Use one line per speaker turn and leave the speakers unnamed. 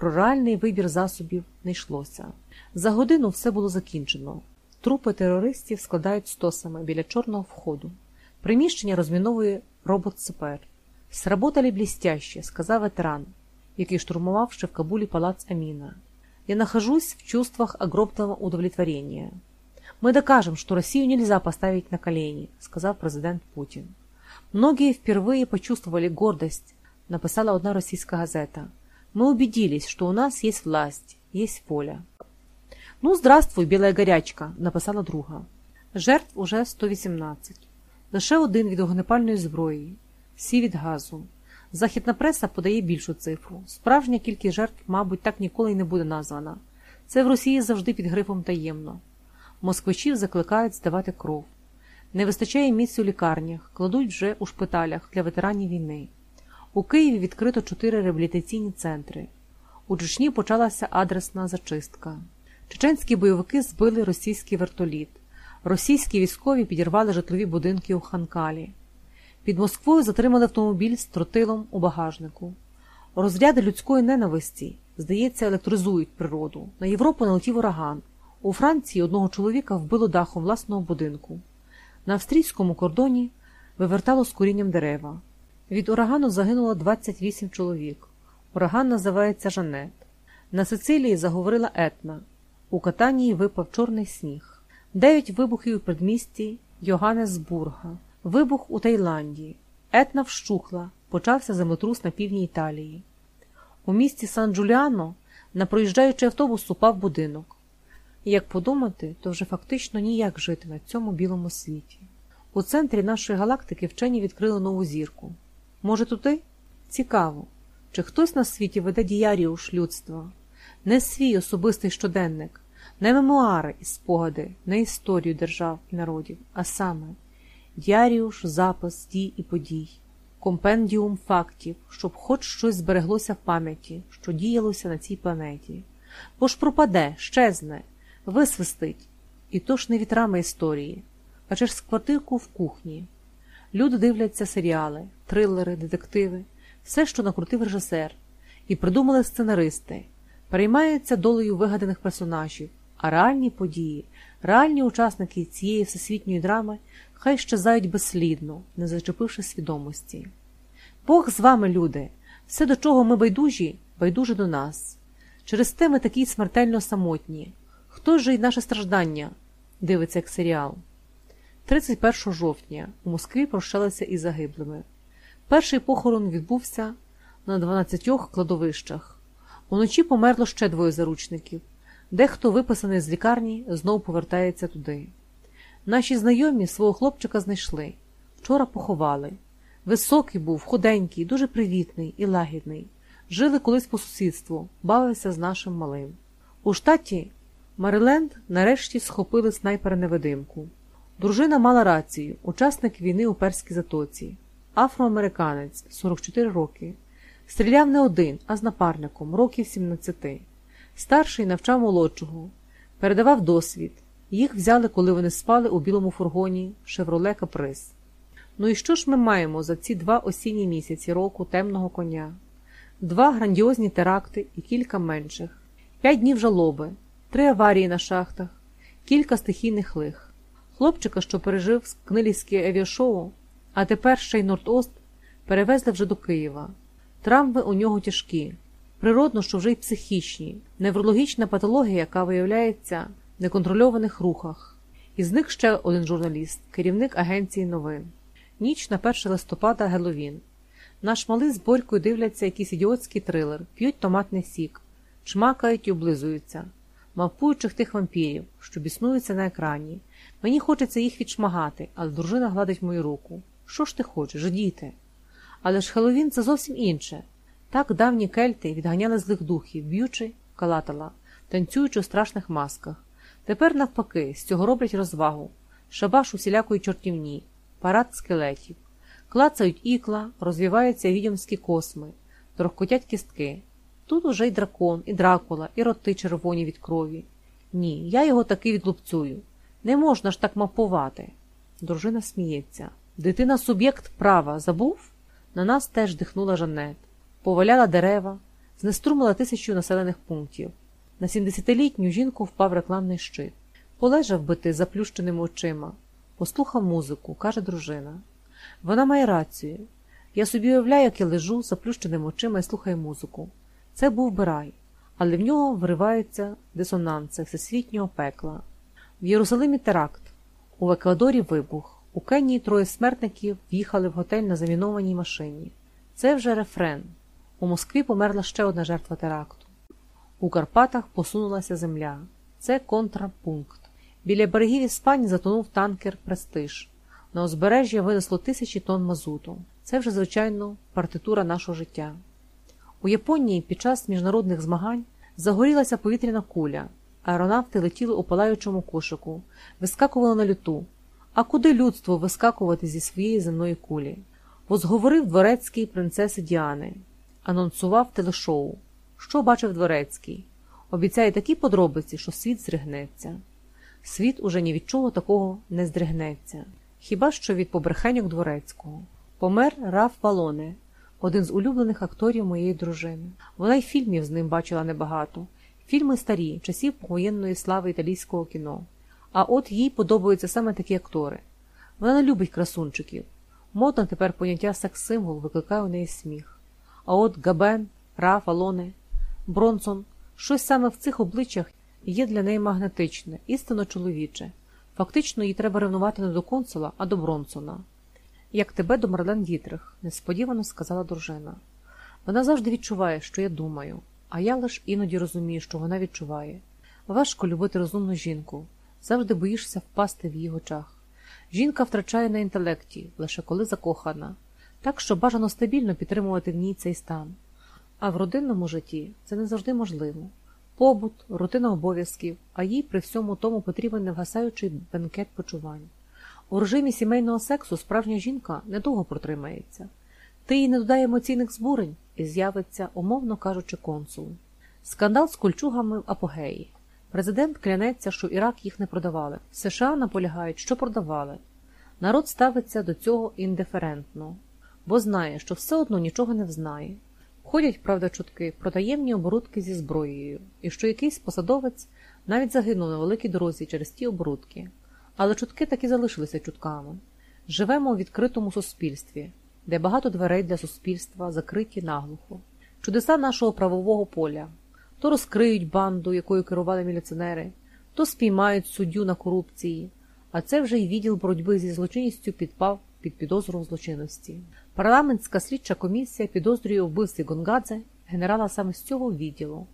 про реальний вибір засобів не йшлося. За годину все було закінчено. Трупи терористів складають стосами біля чорного входу. Приміщення розміновує робот-сапер. «Сработали блістяще», – сказав ветеран, який штурмував ще в Кабулі палац Аміна. «Я нахожусь в чувствах огромного удовлетворения. Мы докажем, что Россию нельзя поставить на колени», – сказав президент Путін. «Многие впервые почувствовали гордость», – написала одна російська газета. «Мы убедились, что у нас есть власть, есть воля». «Ну, здравствуй, білая гарячка», – написала друга. Жертв уже 118. Лише один від вогнепальної зброї, всі від газу. Західна преса подає більшу цифру. Справжня кількість жертв, мабуть, так ніколи й не буде названа. Це в Росії завжди під грифом таємно. Москвичів закликають здавати кров. Не вистачає місць у лікарнях, кладуть вже у шпиталях для ветеранів війни. У Києві відкрито чотири реабілітаційні центри. У Чечні почалася адресна зачистка. Чеченські бойовики збили російський вертоліт. Російські військові підірвали житлові будинки у Ханкалі. Під Москвою затримали автомобіль з тротилом у багажнику. Розряди людської ненависті, здається, електризують природу. На Європу налетів ураган. У Франції одного чоловіка вбило дахом власного будинку. На австрійському кордоні вивертало з курінням дерева. Від урагану загинуло 28 чоловік. Ураган називається Жанет. На Сицилії заговорила Етна. У Катанії випав чорний сніг. Дев'ять вибухів у предмісті Йоганнесбурга. Вибух у Таїланді. Етна вщухла. Почався землетрус на півдні Італії. У місті Сан Джуліано на проїжджаючий автобус упав будинок. Як подумати, то вже фактично ніяк жити на цьому білому світі. У центрі нашої галактики вчені відкрили нову зірку. Може, туди? Цікаво, чи хтось на світі веде діяріуш людства, не свій особистий щоденник, не мемуари і спогади, не історію держав і народів, а саме діаріуш, запис дій і подій, компендіум фактів, щоб хоч щось збереглося в пам'яті, що діялося на цій планеті, бо ж пропаде, щезне, висвистить, і то ж не вітрами історії, а через квартирку в кухні. Люди дивляться серіали, трилери, детективи, все, що накрутив режисер, і придумали сценаристи, переймаються долею вигаданих персонажів, а реальні події, реальні учасники цієї всесвітньої драми хай щезають безслідно, не зачепивши свідомості. Бог з вами, люди, все, до чого ми байдужі, байдуже до нас. Через те ми такі смертельно самотні. Хто ж і наше страждання? дивиться як серіал. 31 жовтня у Москві прощалися із загиблими. Перший похорон відбувся на 12 кладовищах. Уночі померло ще двоє заручників. Дехто, виписаний з лікарні, знов повертається туди. Наші знайомі свого хлопчика знайшли. Вчора поховали. Високий був, худенький, дуже привітний і лагідний. Жили колись по сусідству, бавився з нашим малим. У штаті Мариленд нарешті схопили снайпера-невидимку. Дружина мала рацію, учасник війни у Перській затоці, афроамериканець, 44 роки. Стріляв не один, а з напарником, років 17. Старший навчав молодшого, передавав досвід. Їх взяли, коли вони спали у білому фургоні Шевроле Каприз. Ну і що ж ми маємо за ці два осінні місяці року темного коня? Два грандіозні теракти і кілька менших, п'ять днів жалоби, три аварії на шахтах, кілька стихійних лих. Хлопчика, що пережив книлівське авіашоу, а тепер ще й Норд-Ост, перевезли вже до Києва. Травми у нього тяжкі, природно, що вже й психічні, неврологічна патологія, яка виявляється в неконтрольованих рухах. Із них ще один журналіст, керівник агенції новин. Ніч на 1 листопада Геловін. Наш малий з Борькою дивляться якийсь ідіотський трилер, п'ють томатний сік, чмакають і облизуються, мавпуючих тих вампірів, що біснуються на екрані. Мені хочеться їх відшмагати, але дружина гладить мою руку. Що ж ти хочеш, діти? Але ж Хеловін це зовсім інше. Так давні кельти відганяли злих духів, б'ючи калатала, танцюючи у страшних масках. Тепер, навпаки, з цього роблять розвагу, шабаш усілякої чортівні, парад скелетів, клацають ікла, розвиваються відьомські косми, торохкотять кістки. Тут уже й дракон, і дракула, і роти червоні від крові. Ні, я його таки відлупцюю. Не можна ж так мапувати. Дружина сміється. Дитина суб'єкт права забув? На нас теж дихнула Жанет, поваляла дерева, знеструмила тисячу населених пунктів. На 70-літню жінку впав рекламний щит. Полежав би ти заплющеними очима, послухав музику, каже дружина. Вона має рацію. Я собі уявляю, як я лежу заплющеними очима і слухаю музику. Це був би рай, але в нього вриваються дисонанси всесвітнього пекла. В Єрусалимі теракт, у Еквадорі вибух, у Кенії троє смертників в'їхали в готель на замінованій машині. Це вже рефрен. У Москві померла ще одна жертва теракту. У Карпатах посунулася земля. Це контрапункт. Біля берегів Іспанії затонув танкер Престиж. На узбережжя винесло тисячі тонн мазуту. Це вже, звичайно, партитура нашого життя. У Японії під час міжнародних змагань загорілася повітряна куля, аеронавти летіли у палаючому кошику, вискакували на люту. А куди людство вискакувати зі своєї земної кулі? Возговорив дворецький принцеси Діани, анонсував телешоу. Що бачив дворецький? Обіцяє такі подробиці, що світ зригнеться. Світ уже ні від чого такого не здригнеться. Хіба що від побрехеньок дворецького. Помер Раф Валоне, один з улюблених акторів моєї дружини. Вона й фільмів з ним бачила небагато. Фільми старі, часів повоєнної слави італійського кіно. А от їй подобаються саме такі актори. Вона не любить красунчиків. Модно тепер поняття секс-символ викликає у неї сміх. А от Габен, Раф, Алоне, Бронсон, щось саме в цих обличчях є для неї магнетичне, істинно чоловіче. Фактично їй треба ревнувати не до консула, а до Бронсона. Як тебе до Марлен Дітрих, несподівано сказала дружина. Вона завжди відчуває, що я думаю, а я лиш іноді розумію, що вона відчуває. Важко любити розумну жінку, завжди боїшся впасти в її очах. Жінка втрачає на інтелекті, лише коли закохана, так що бажано стабільно підтримувати в ній цей стан. А в родинному житті це не завжди можливо. Побут, рутина обов'язків, а їй при всьому тому потрібен невгасаючий бенкет почувань. У режимі сімейного сексу справжня жінка недовго протримається. Ти їй не додай емоційних збурень і з'явиться, умовно кажучи, консул. Скандал з кольчугами в апогеї. Президент клянеться, що Ірак їх не продавали. США наполягають, що продавали. Народ ставиться до цього індиферентно, бо знає, що все одно нічого не взнає. Ходять, правда, чутки про таємні оборудки зі зброєю, і що якийсь посадовець навіть загинув на великій дорозі через ті оборудки. Але чутки таки залишилися чутками. Живемо у відкритому суспільстві, де багато дверей для суспільства закриті наглухо. Чудеса нашого правового поля то розкриють банду, якою керували міліціонери, то спіймають суддю на корупції, а це вже й відділ боротьби зі злочинністю підпав під підозру злочинності. Парламентська слідча комісія підозрює у вбивстві Гонгадзе генерала саме з цього відділу.